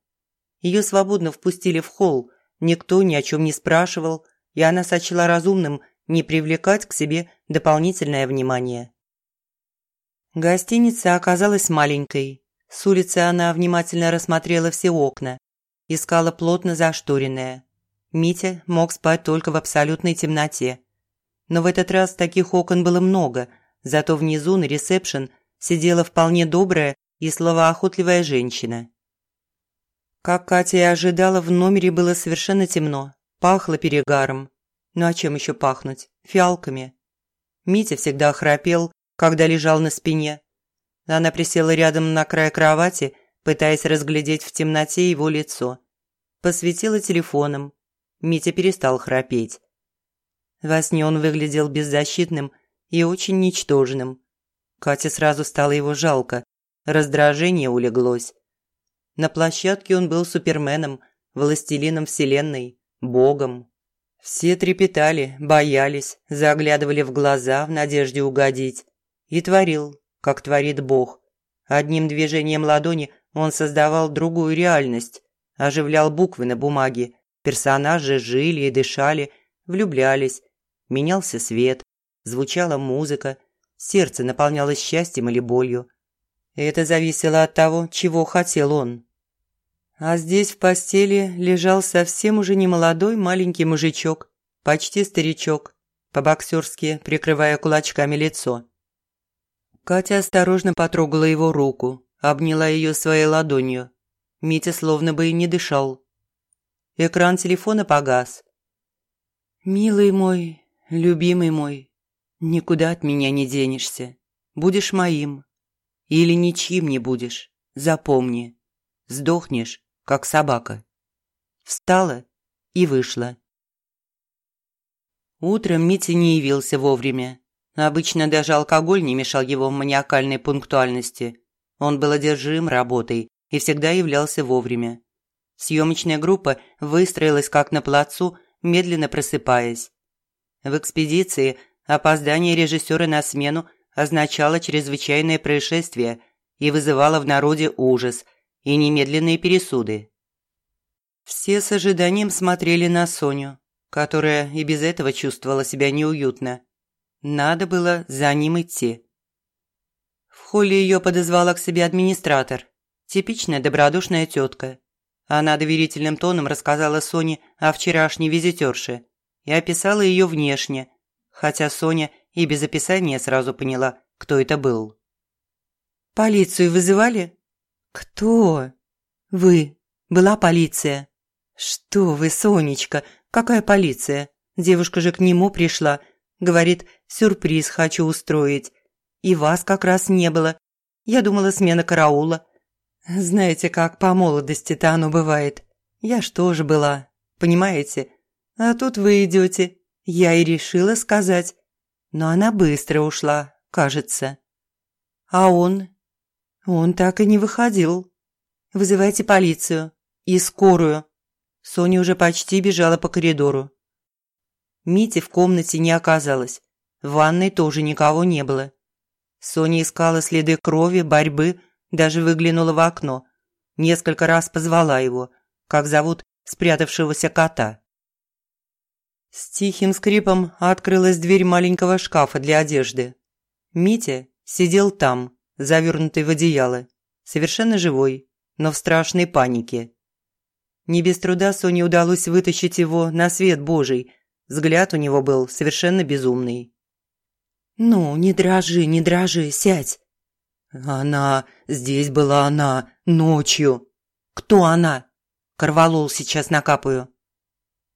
Ее свободно впустили в холл, никто ни о чем не спрашивал, и она сочла разумным не привлекать к себе дополнительное внимание. Гостиница оказалась маленькой. С улицы она внимательно рассмотрела все окна. Искала плотно зашторенное. Митя мог спать только в абсолютной темноте. Но в этот раз таких окон было много, зато внизу на ресепшн сидела вполне добрая и словоохотливая женщина. Как Катя и ожидала, в номере было совершенно темно, пахло перегаром. Ну а чем еще пахнуть? Фиалками. Митя всегда храпел, когда лежал на спине. Она присела рядом на край кровати, пытаясь разглядеть в темноте его лицо. Посветила телефоном. Митя перестал храпеть. Во сне он выглядел беззащитным и очень ничтожным. Кате сразу стало его жалко. Раздражение улеглось. На площадке он был суперменом, властелином вселенной, богом. Все трепетали, боялись, заглядывали в глаза в надежде угодить. И творил, как творит бог. Одним движением ладони он создавал другую реальность, оживлял буквы на бумаге. Персонажи жили и дышали, влюблялись. Менялся свет, звучала музыка, сердце наполнялось счастьем или болью. Это зависело от того, чего хотел он. А здесь в постели лежал совсем уже не молодой маленький мужичок, почти старичок, по-боксерски прикрывая кулачками лицо. Катя осторожно потрогала его руку, обняла ее своей ладонью. Митя словно бы и не дышал. Экран телефона погас. «Милый мой, любимый мой, никуда от меня не денешься. Будешь моим, или ничьим не будешь, запомни. Сдохнешь, как собака. Встала и вышла. Утром Митя не явился вовремя. Обычно даже алкоголь не мешал его маниакальной пунктуальности. Он был одержим работой и всегда являлся вовремя. Съемочная группа выстроилась как на плацу, медленно просыпаясь. В экспедиции опоздание режиссера на смену означало чрезвычайное происшествие и вызывало в народе ужас и немедленные пересуды. Все с ожиданием смотрели на Соню, которая и без этого чувствовала себя неуютно. Надо было за ним идти. В холле ее подозвала к себе администратор, типичная добродушная тетка. Она доверительным тоном рассказала Соне о вчерашней визитерше и описала ее внешне, хотя Соня и без описания сразу поняла, кто это был. «Полицию вызывали?» «Кто?» «Вы. Была полиция». «Что вы, Сонечка, какая полиция? Девушка же к нему пришла. Говорит, сюрприз хочу устроить. И вас как раз не было. Я думала, смена караула. Знаете, как по молодости-то оно бывает. Я ж тоже была, понимаете? А тут вы идете. Я и решила сказать но она быстро ушла, кажется. А он? Он так и не выходил. Вызывайте полицию и скорую. Соня уже почти бежала по коридору. Мити в комнате не оказалось. В ванной тоже никого не было. Соня искала следы крови, борьбы, даже выглянула в окно. Несколько раз позвала его, как зовут спрятавшегося кота. С тихим скрипом открылась дверь маленького шкафа для одежды. Митя сидел там, завернутый в одеяло, совершенно живой, но в страшной панике. Не без труда Соне удалось вытащить его на свет Божий. Взгляд у него был совершенно безумный. «Ну, не дрожи, не дрожи, сядь!» «Она... Здесь была она... Ночью!» «Кто она?» Корвалол сейчас накапаю.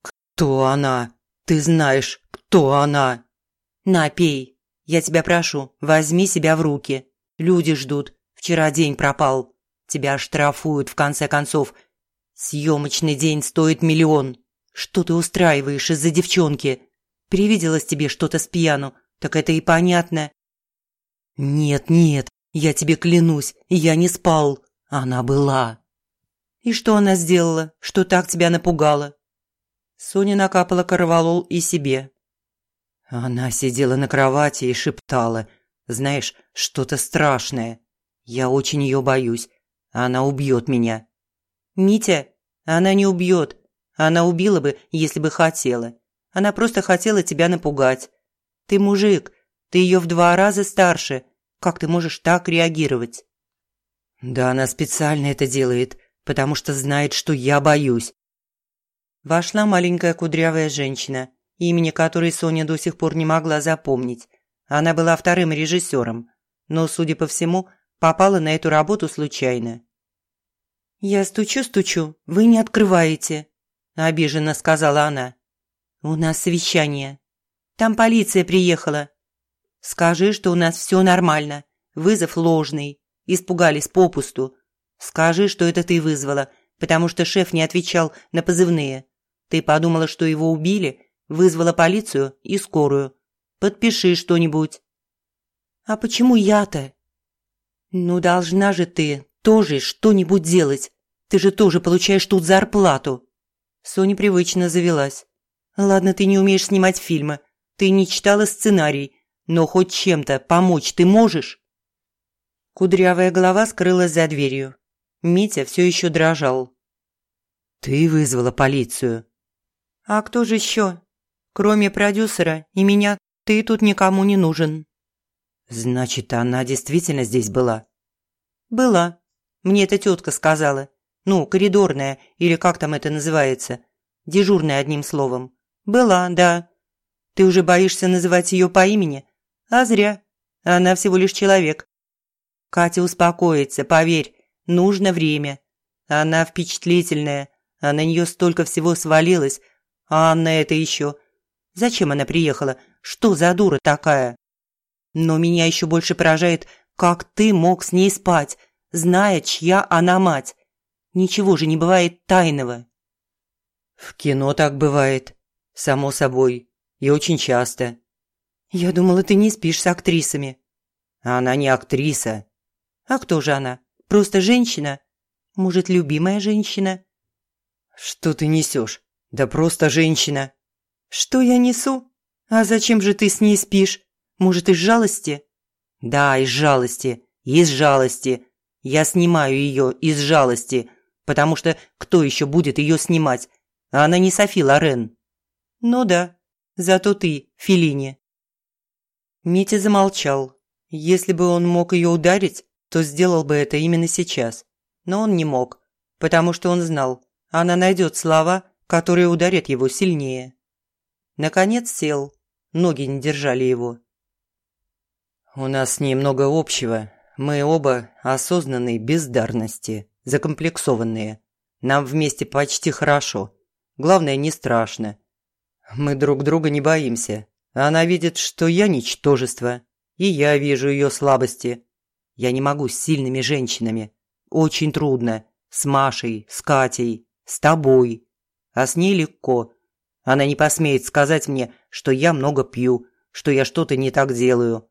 «Кто она?» «Ты знаешь, кто она!» «На, пей. Я тебя прошу, возьми себя в руки. Люди ждут. Вчера день пропал. Тебя штрафуют, в конце концов. Съемочный день стоит миллион. Что ты устраиваешь из-за девчонки? Привиделось тебе что-то с пьяну, так это и понятно». «Нет, нет, я тебе клянусь, я не спал. Она была». «И что она сделала, что так тебя напугала? Соня накапала корвалол и себе. Она сидела на кровати и шептала. «Знаешь, что-то страшное. Я очень ее боюсь. Она убьет меня». «Митя, она не убьет. Она убила бы, если бы хотела. Она просто хотела тебя напугать. Ты мужик, ты ее в два раза старше. Как ты можешь так реагировать?» «Да она специально это делает, потому что знает, что я боюсь». Вошла маленькая кудрявая женщина, имени которой Соня до сих пор не могла запомнить. Она была вторым режиссером, но, судя по всему, попала на эту работу случайно. «Я стучу-стучу, вы не открываете», – обиженно сказала она. «У нас совещание. Там полиция приехала. Скажи, что у нас все нормально. Вызов ложный. Испугались попусту. Скажи, что это ты вызвала, потому что шеф не отвечал на позывные. Ты подумала, что его убили, вызвала полицию и скорую. Подпиши что-нибудь». «А почему я-то?» «Ну, должна же ты тоже что-нибудь делать. Ты же тоже получаешь тут зарплату». Соня привычно завелась. «Ладно, ты не умеешь снимать фильмы. Ты не читала сценарий. Но хоть чем-то помочь ты можешь?» Кудрявая голова скрылась за дверью. Митя все еще дрожал. «Ты вызвала полицию?» «А кто же еще? Кроме продюсера и меня, ты тут никому не нужен». «Значит, она действительно здесь была?» «Была. Мне эта тетка сказала. Ну, коридорная, или как там это называется. Дежурная, одним словом. Была, да. Ты уже боишься называть ее по имени? А зря. Она всего лишь человек. Катя успокоится, поверь. Нужно время. Она впечатлительная, а на нее столько всего свалилось. А Анна это еще. Зачем она приехала? Что за дура такая? Но меня еще больше поражает, как ты мог с ней спать, зная, чья она мать. Ничего же не бывает тайного. В кино так бывает, само собой, и очень часто. Я думала, ты не спишь с актрисами. Она не актриса. А кто же она? Просто женщина? Может, любимая женщина? Что ты несешь? Да просто женщина. Что я несу? А зачем же ты с ней спишь? Может, из жалости?» «Да, из жалости. Из жалости. Я снимаю ее из жалости, потому что кто еще будет ее снимать? А она не Софи Лорен». «Ну да, зато ты, Филини». Митя замолчал. Если бы он мог ее ударить, то сделал бы это именно сейчас. Но он не мог, потому что он знал, она найдет слова, которые ударят его сильнее. Наконец сел, ноги не держали его. У нас с ней много общего. Мы оба осознанные бездарности, закомплексованные. Нам вместе почти хорошо. Главное, не страшно. Мы друг друга не боимся. Она видит, что я ничтожество, и я вижу ее слабости. Я не могу с сильными женщинами. Очень трудно. С Машей, с Катей, с тобой. А с ней легко. Она не посмеет сказать мне, что я много пью, что я что-то не так делаю.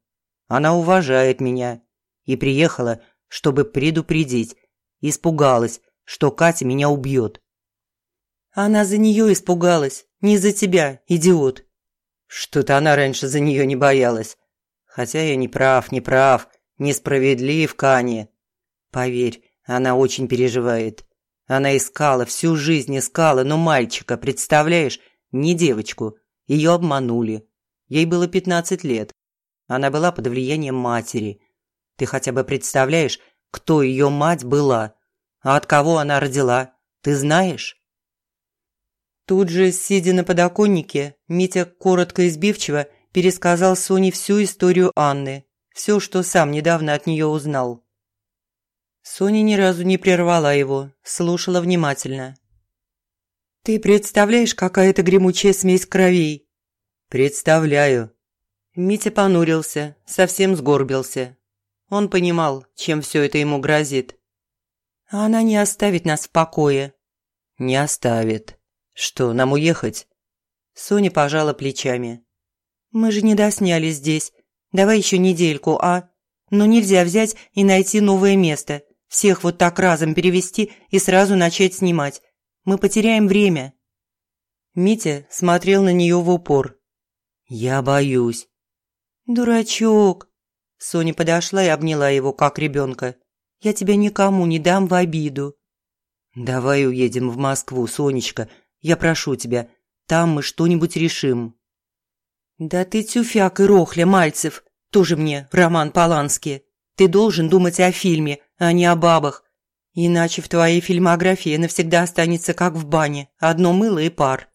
Она уважает меня и приехала, чтобы предупредить. Испугалась, что Катя меня убьет. Она за нее испугалась, не за тебя, идиот. Что-то она раньше за нее не боялась. Хотя я не прав, не прав, несправедлив, Кани. Поверь, она очень переживает. Она искала, всю жизнь искала, но мальчика, представляешь, не девочку. Ее обманули. Ей было пятнадцать лет. Она была под влиянием матери. Ты хотя бы представляешь, кто ее мать была? А от кого она родила? Ты знаешь?» Тут же, сидя на подоконнике, Митя коротко и сбивчиво пересказал Соне всю историю Анны, все, что сам недавно от нее узнал. Соня ни разу не прервала его, слушала внимательно. «Ты представляешь, какая это гремучая смесь кровей?» «Представляю», Митя понурился, совсем сгорбился. Он понимал, чем все это ему грозит. А она не оставит нас в покое. Не оставит. Что, нам уехать? Соня пожала плечами. Мы же не досняли здесь. Давай еще недельку, а? Но нельзя взять и найти новое место. Всех вот так разом перевести и сразу начать снимать. Мы потеряем время. Митя смотрел на нее в упор. «Я боюсь. «Дурачок!» Соня подошла и обняла его, как ребенка. «Я тебя никому не дам в обиду». «Давай уедем в Москву, Сонечка. Я прошу тебя. Там мы что-нибудь решим». «Да ты тюфяк и рохля, Мальцев. Тоже мне Роман Полански. Ты должен думать о фильме, а не о бабах. Иначе в твоей фильмографии навсегда останется как в бане, одно мыло и пар.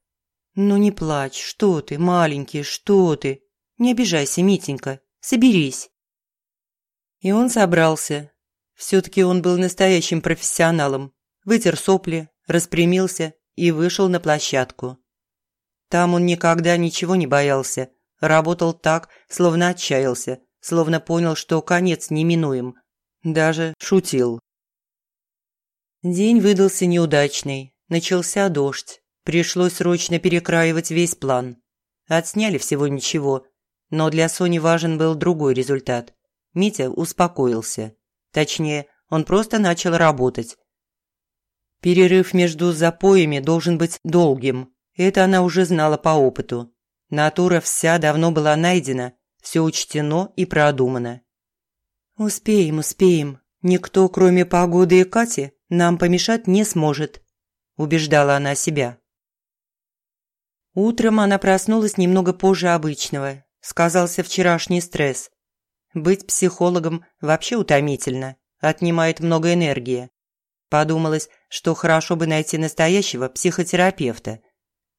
Ну не плачь, что ты, маленький, что ты? Не обижайся, Митенька, соберись. И он собрался. Все-таки он был настоящим профессионалом. Вытер сопли, распрямился и вышел на площадку. Там он никогда ничего не боялся, работал так, словно отчаялся, словно понял, что конец неминуем. Даже шутил. День выдался неудачный, начался дождь. Пришлось срочно перекраивать весь план. Отсняли всего ничего, но для Сони важен был другой результат. Митя успокоился. Точнее, он просто начал работать. Перерыв между запоями должен быть долгим. Это она уже знала по опыту. Натура вся давно была найдена, все учтено и продумано. «Успеем, успеем. Никто, кроме погоды и Кати, нам помешать не сможет», – убеждала она себя. Утром она проснулась немного позже обычного. Сказался вчерашний стресс. Быть психологом вообще утомительно, отнимает много энергии. Подумалось, что хорошо бы найти настоящего психотерапевта.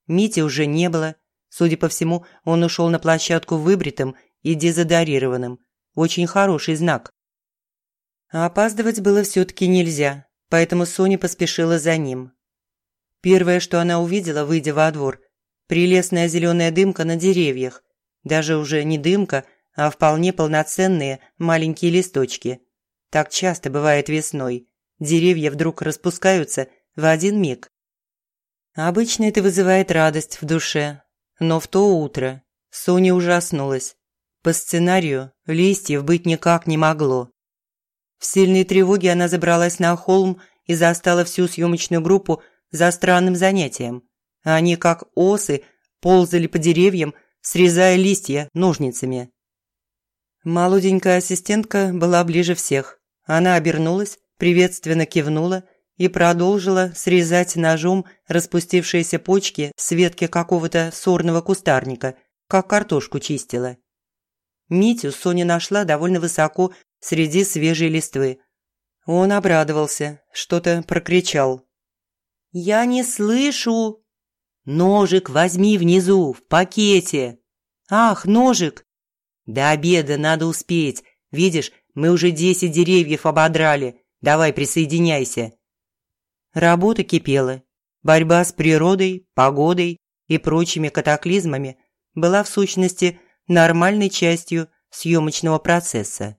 Мити уже не было. Судя по всему, он ушел на площадку выбритым и дезодорированным. Очень хороший знак. А опаздывать было все-таки нельзя, поэтому Соня поспешила за ним. Первое, что она увидела, выйдя во двор – прелестная зеленая дымка на деревьях. Даже уже не дымка, а вполне полноценные маленькие листочки. Так часто бывает весной. Деревья вдруг распускаются в один миг. Обычно это вызывает радость в душе, но в то утро Соня ужаснулась. По сценарию листьев быть никак не могло. В сильной тревоге она забралась на холм и застала всю съемочную группу за странным занятием. Они, как осы, ползали по деревьям, срезая листья ножницами. Молоденькая ассистентка была ближе всех. Она обернулась, приветственно кивнула и продолжила срезать ножом распустившиеся почки с ветки какого-то сорного кустарника, как картошку чистила. Митю Соня нашла довольно высоко среди свежей листвы. Он обрадовался, что-то прокричал. «Я не слышу!» «Ножик возьми внизу, в пакете!» «Ах, ножик!» «До обеда надо успеть. Видишь, мы уже десять деревьев ободрали. Давай присоединяйся». Работа кипела. Борьба с природой, погодой и прочими катаклизмами была в сущности нормальной частью съемочного процесса.